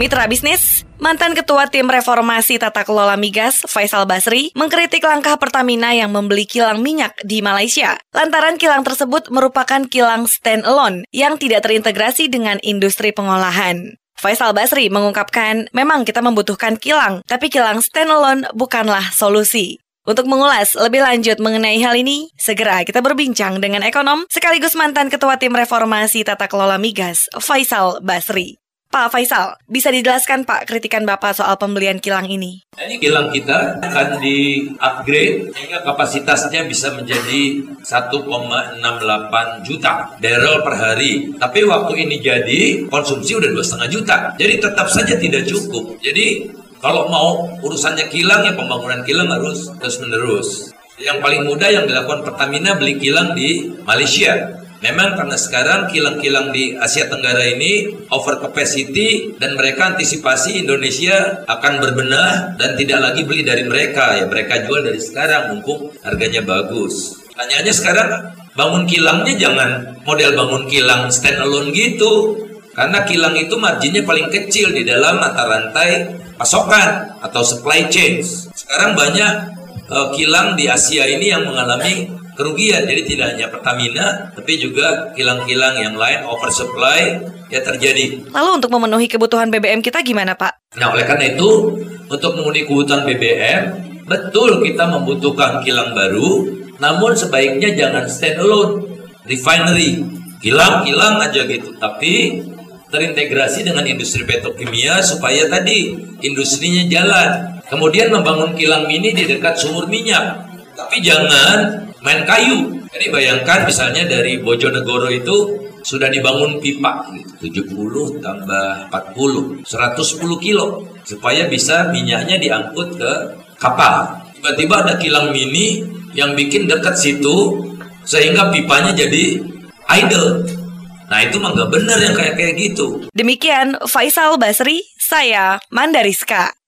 Mitra bisnis, mantan ketua tim reformasi tata kelola migas Faisal Basri mengkritik langkah Pertamina yang membeli kilang minyak di Malaysia. Lantaran kilang tersebut merupakan kilang stand-alone yang tidak terintegrasi dengan industri pengolahan. Faisal Basri mengungkapkan, memang kita membutuhkan kilang, tapi kilang stand-alone bukanlah solusi. Untuk mengulas lebih lanjut mengenai hal ini, segera kita berbincang dengan ekonom sekaligus mantan ketua tim reformasi tata kelola migas, Faisal Basri. Pak Faisal, bisa dijelaskan Pak kritikan Bapak soal pembelian kilang ini? Ini kilang kita akan di-upgrade sehingga kapasitasnya bisa menjadi 1,68 juta barrel per hari. Tapi waktu ini jadi konsumsi udah dua setengah juta. Jadi tetap saja tidak cukup. Jadi kalau mau urusannya kilang ya pembangunan kilang harus terus menerus. Yang paling mudah yang dilakukan Pertamina beli kilang di Malaysia. Memang karena sekarang kilang-kilang di Asia Tenggara ini over capacity dan mereka antisipasi Indonesia akan berbenah dan tidak lagi beli dari mereka ya mereka jual dari sekarang mumpung harganya bagus. Tanyaannya sekarang bangun kilangnya jangan model bangun kilang stand alone gitu. Karena kilang itu marginnya paling kecil di dalam mata rantai pasokan atau supply chain. Sekarang banyak uh, kilang di Asia ini yang mengalami kerugian. Jadi tidak hanya Pertamina, tapi juga kilang-kilang yang lain oversupply ya terjadi. Lalu untuk memenuhi kebutuhan BBM kita gimana Pak? Nah oleh karena itu untuk memenuhi kebutuhan BBM betul kita membutuhkan kilang baru, namun sebaiknya jangan stand alone refinery kilang-kilang aja gitu, tapi terintegrasi dengan industri petrokimia supaya tadi industrinya jalan. Kemudian membangun kilang mini di dekat sumur minyak. Tapi jangan main kayu. Jadi bayangkan misalnya dari Bojonegoro itu sudah dibangun pipa gitu, 70 tambah 40 110 kilo supaya bisa minyaknya diangkut ke kapal tiba-tiba ada kilang mini yang bikin dekat situ sehingga pipanya jadi idle nah itu mah nggak benar yang kayak kayak gitu Demikian Faisal Basri, saya Mandariska.